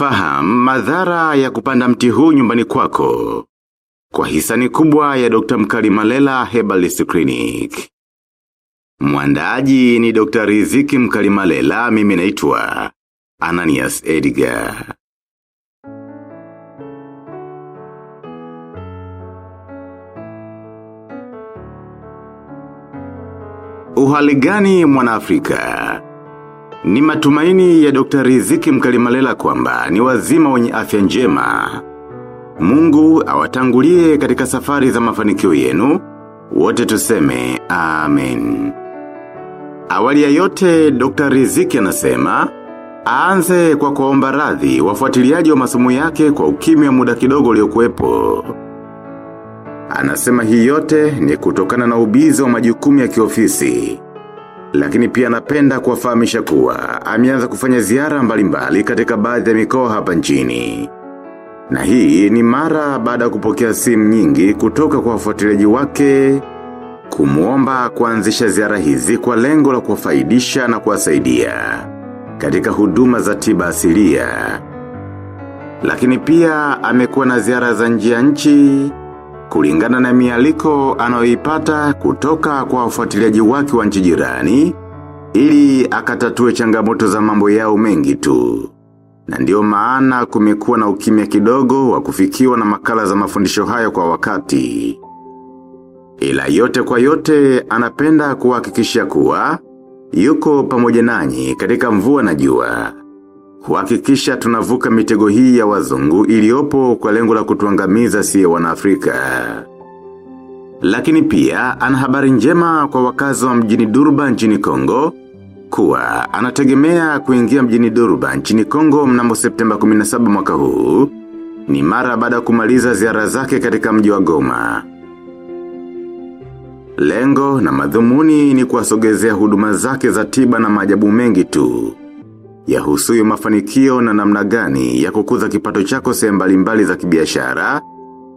Fahamu madhara ya kupanda mti huu nyumbani kwako. Kwa hisani kubwa ya Dr. Mkali Malela Herbalist Clinic. Mwandaaji ni Dr. Riziki Mkali Malela mimi naitwa Ananias Edgar. Uhaligani mwana Afrika. Ni matumaini ya Dr. Riziki Mkalimalela kwamba ni wazima wenye afya njema. Mungu awatangulie katika safari za mafanikio yenu, wote tuseme Amen. Awali ya yote Dr. Riziki anasema, aanze kwa kuomba radhi wafuatiliaji wa masomo yake kwa ukimya muda kidogo uliokuwepo. Anasema hii yote ni kutokana na ubizi wa majukumu ya kiofisi. Lakini pia napenda kuwafahamisha kuwa ameanza kufanya ziara mbalimbali katika baadhi ya mikoa hapa nchini. Na hii ni mara baada ya kupokea simu nyingi kutoka kwa wafuatiliaji wake kumuomba kuanzisha ziara hizi kwa lengo la kuwafaidisha na kuwasaidia katika huduma za tiba asilia. Lakini pia amekuwa na ziara za nje ya nchi kulingana na mialiko anayoipata kutoka kwa wafuatiliaji wake wa nchi jirani, ili akatatue changamoto za mambo yao mengi tu. Na ndio maana kumekuwa na ukimya kidogo wa kufikiwa na makala za mafundisho hayo kwa wakati. Ila yote kwa yote anapenda kuhakikisha kuwa, yuko pamoja nanyi katika mvua na jua. Kuhakikisha tunavuka mitego hii ya wazungu iliyopo kwa lengo la kutuangamiza siye wanaafrika. Lakini pia ana habari njema kwa wakazi wa mjini Durban nchini Kongo, kuwa anategemea kuingia mjini Durban nchini Kongo mnamo Septemba 17 mwaka huu, ni mara baada ya kumaliza ziara zake katika mji wa Goma. Lengo na madhumuni ni kuwasogezea huduma zake za tiba na majabu mengi tu ya husuyo mafanikio na namna gani ya kukuza kipato chako sehemu mbalimbali za kibiashara,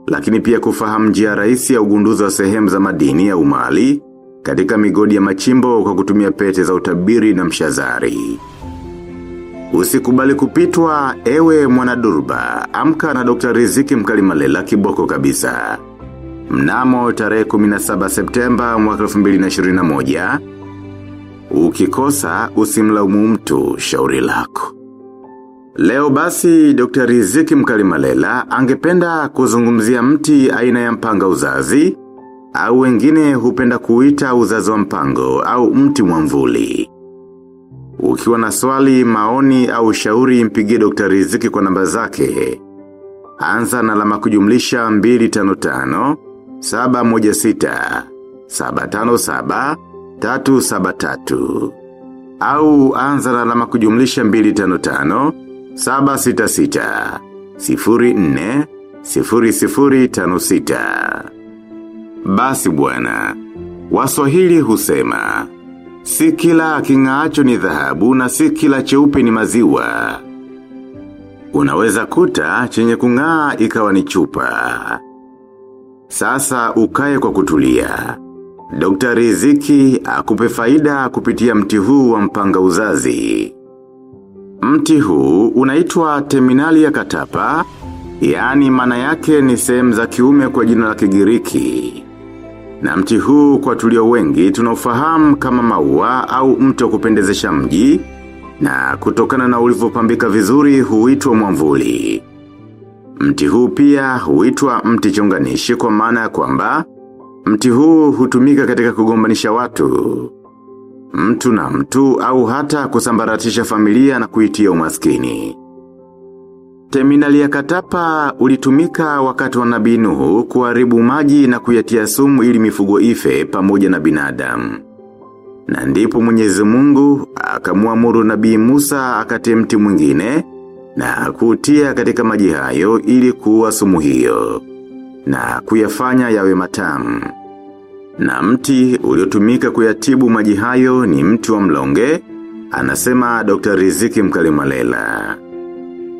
lakini pia kufahamu njia rahisi ya ugunduzi wa sehemu za madini ya umali, katika migodi ya machimbo kwa kutumia pete za utabiri na mshazari. Usikubali kupitwa ewe mwanadurba, amka na Dr. Riziki Mkalimalela kiboko kabisa. Mnamo tarehe 17 Septemba mwaka 2021, Ukikosa usimlaumu mtu shauri lako. Leo basi Dr. Riziki Mkalimalela angependa kuzungumzia mti aina ya mpanga uzazi, au wengine hupenda kuita uzazi wa mpango au mti mwamvuli. Ukiwa na swali maoni au shauri mpigie Dr. Riziki kwa namba zake. Anza na alama kujumlisha 255 716 757 tatu saba tatu. Au anza na alama kujumlisha mbili tano tano, saba sita sita, sifuri nne, sifuri sifuri tano sita. Basi bwana, waswahili husema, si kila kingaacho ni dhahabu na si kila cheupe ni maziwa. Unaweza kuta chenye kungaa ikawa ni chupa. Sasa ukaye kwa kutulia. Dr. Riziki akupe faida kupitia mti huu wa mpanga uzazi. Mti huu unaitwa terminali ya katapa, yaani maana yake ni sehemu za kiume kwa jina la kigiriki. Na mti huu kwa tulio wengi tunaofahamu kama maua au mto kupendezesha mji, na kutokana na ulivyopambika vizuri huitwa mwamvuli. Mti huu pia huitwa mti chonganishi kwa maana ya kwamba, Mti huu hutumika katika kugombanisha watu. Mtu na mtu au hata kusambaratisha familia na kuitia umaskini. Terminali ya katapa ulitumika wakati wa nabii nuhu kuharibu maji na kuyatia sumu ili mifugo ife pamoja na binadamu. Na ndipo mwenyezi mungu akamuamuru nabii Musa akate mti mwingine na kutia katika maji hayo ili kuua sumu hiyo na kuyafanya yawe matamu. Na mti uliotumika kuyatibu maji hayo ni mti wa mlonge, anasema Dr. Riziki Mkalimalela.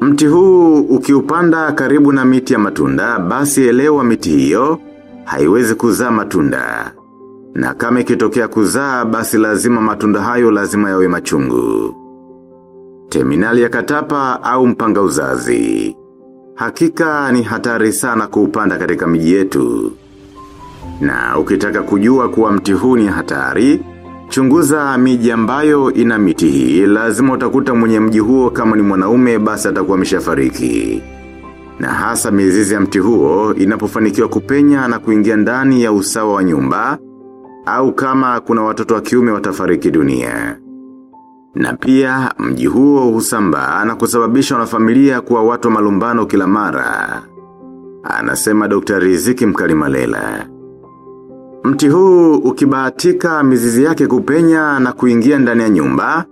Mti huu ukiupanda karibu na miti ya matunda, basi elewa miti hiyo, haiwezi kuzaa matunda. Na kama ikitokea kuzaa, basi lazima matunda hayo lazima yawe machungu. terminali ya katapa au mpanga uzazi. Hakika ni hatari sana kuupanda katika miji yetu. Na ukitaka kujua kuwa mti huu ni hatari, chunguza miji ambayo ina miti hii, lazima utakuta mwenye mji huo kama ni mwanaume basi atakuwa ameshafariki. Na hasa mizizi ya mti huo inapofanikiwa kupenya na kuingia ndani ya usawa wa nyumba, au kama kuna watoto wa kiume watafariki dunia. Na pia mji huo husambaa na kusababisha wanafamilia kuwa watu wa malumbano kila mara. Anasema Dr. Riziki Mkalimalela. Mti huu ukibahatika mizizi yake kupenya na kuingia ndani ya nyumba,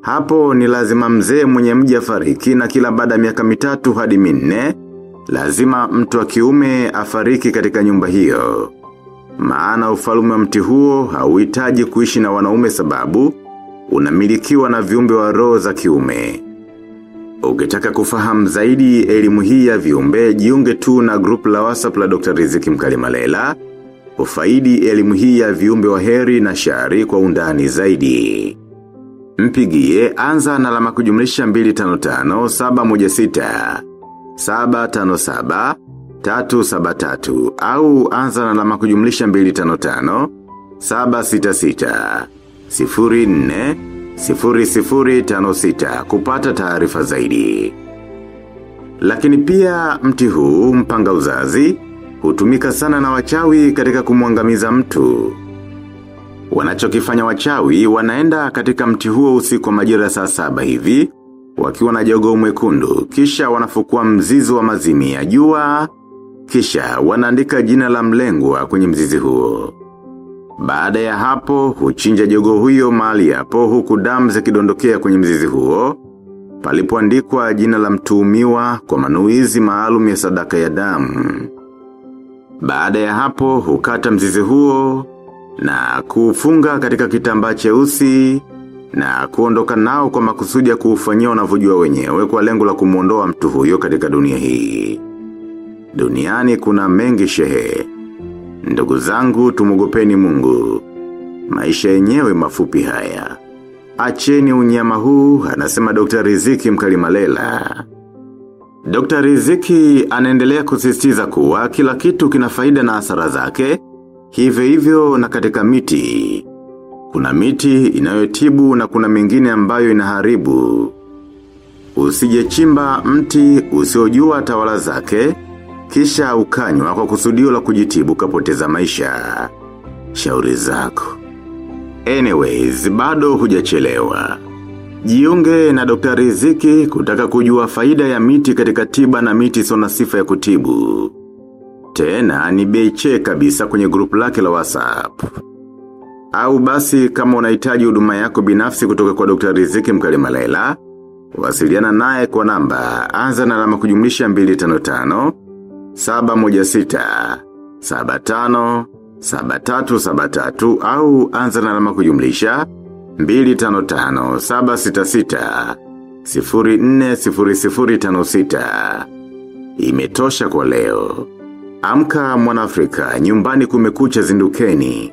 hapo ni lazima mzee mwenye mji afariki na kila baada ya miaka mitatu hadi minne, lazima mtu wa kiume afariki katika nyumba hiyo. Maana ufalume wa mti huo hauhitaji kuishi na wanaume sababu, unamilikiwa na viumbe wa roho za kiume. Ukitaka kufahamu zaidi elimu hii ya viumbe, jiunge tu na grupu la WhatsApp la Dr. Riziki Mkalimalela, ufaidi elimu hii ya viumbe wa heri na shari kwa undani zaidi. Mpigie anza na alama kujumlisha 255 716 757 373 au anza na alama kujumlisha 255 766 04 0056 kupata taarifa zaidi. Lakini pia mti huu mpanga uzazi hutumika sana na wachawi katika kumwangamiza mtu. Wanachokifanya wachawi wanaenda katika mti huo usiku wa majira saa saba hivi, wakiwa na jogo mwekundu, kisha wanafukua mzizi wa mazimi ya jua, kisha wanaandika jina la mlengwa kwenye mzizi huo. Baada ya hapo, huchinja jogo huyo mahali hapo huku damu zikidondokea kwenye mzizi huo, palipoandikwa jina la mtuhumiwa kwa manuizi maalum ya sadaka ya damu. Baada ya hapo, hukata mzizi huo, na kuufunga katika kitambaa cheusi na kuondoka nao kwa makusudi ya kuufanyia wanavyojua wenyewe kwa lengo la kumuondoa mtu huyo katika dunia hii. Duniani kuna mengi shehe. Ndugu zangu tumugopeni mungu. Maisha yenyewe mafupi haya. Acheni unyama huu, anasema Dr. Riziki Mkalimalela. Dr. Riziki anaendelea kusisitiza kuwa kila kitu kina faida na asara zake, hivyo hivyo na katika miti. Kuna miti inayotibu na kuna mingine ambayo inaharibu. Usijechimba mti usiojua tawala zake, kisha ukanywa kwa kusudio la kujitibu kapoteza maisha. Shauri zako. Anyways, bado hujachelewa. Jiunge na Dr. Riziki kutaka kujua faida ya miti katika tiba na miti sona sifa ya kutibu. Tena ni beiche kabisa kwenye grupu lake la WhatsApp. Au basi kama unahitaji huduma yako binafsi kutoka kwa Dr. Riziki Mkalimalela, wasiliana naye kwa namba anza na alama kujumlisha 255 716 75 7373 au anza na alama kujumlisha 255 766 040056 Imetosha kwa leo. Amka mwanafrika, nyumbani kumekucha zindukeni.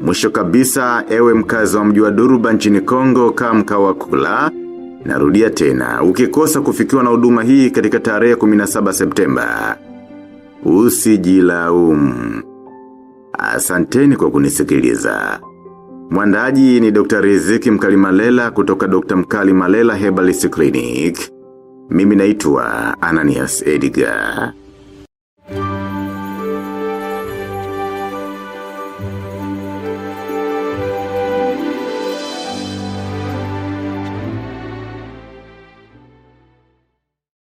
Mwisho kabisa, ewe mkazi wa mji wa Duruba nchini Kongo kama mkawakula, kula. Narudia tena, ukikosa kufikiwa na huduma hii katika tarehe 17 Septemba. Usijilaumu. Asanteni kwa kunisikiliza. Mwandaji ni Dr. Riziki Mkalimalela kutoka Dr. Mkalimalela Herbalist Clinic. Mimi naitwa Ananias Edgar.